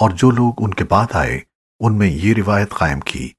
और जो लोग उनके बाद आए उनमें ये रिवायत कायम की